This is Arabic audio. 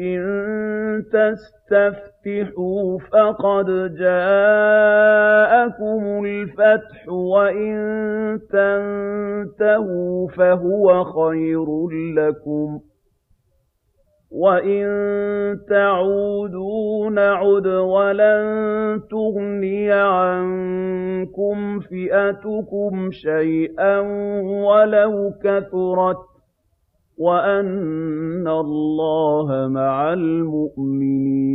إِن تَسْتَفْتِحُوا فَقَدْ جَاءَكُمُ الْفَتْحُ ۖ وَإِن تَنتَهُوا فَهُوَ خَيْرٌ لَّكُمْ ۖ وَإِن تَعُودُوا نَعُدْ وَلَن تُغْنِيَ عَنكُمْ فِئَتُكُمْ شَيْئًا وَلَوْ كَثُرَتْ وَأَنَّ اللَّهَ مَعَ الْمُؤْمِنِينَ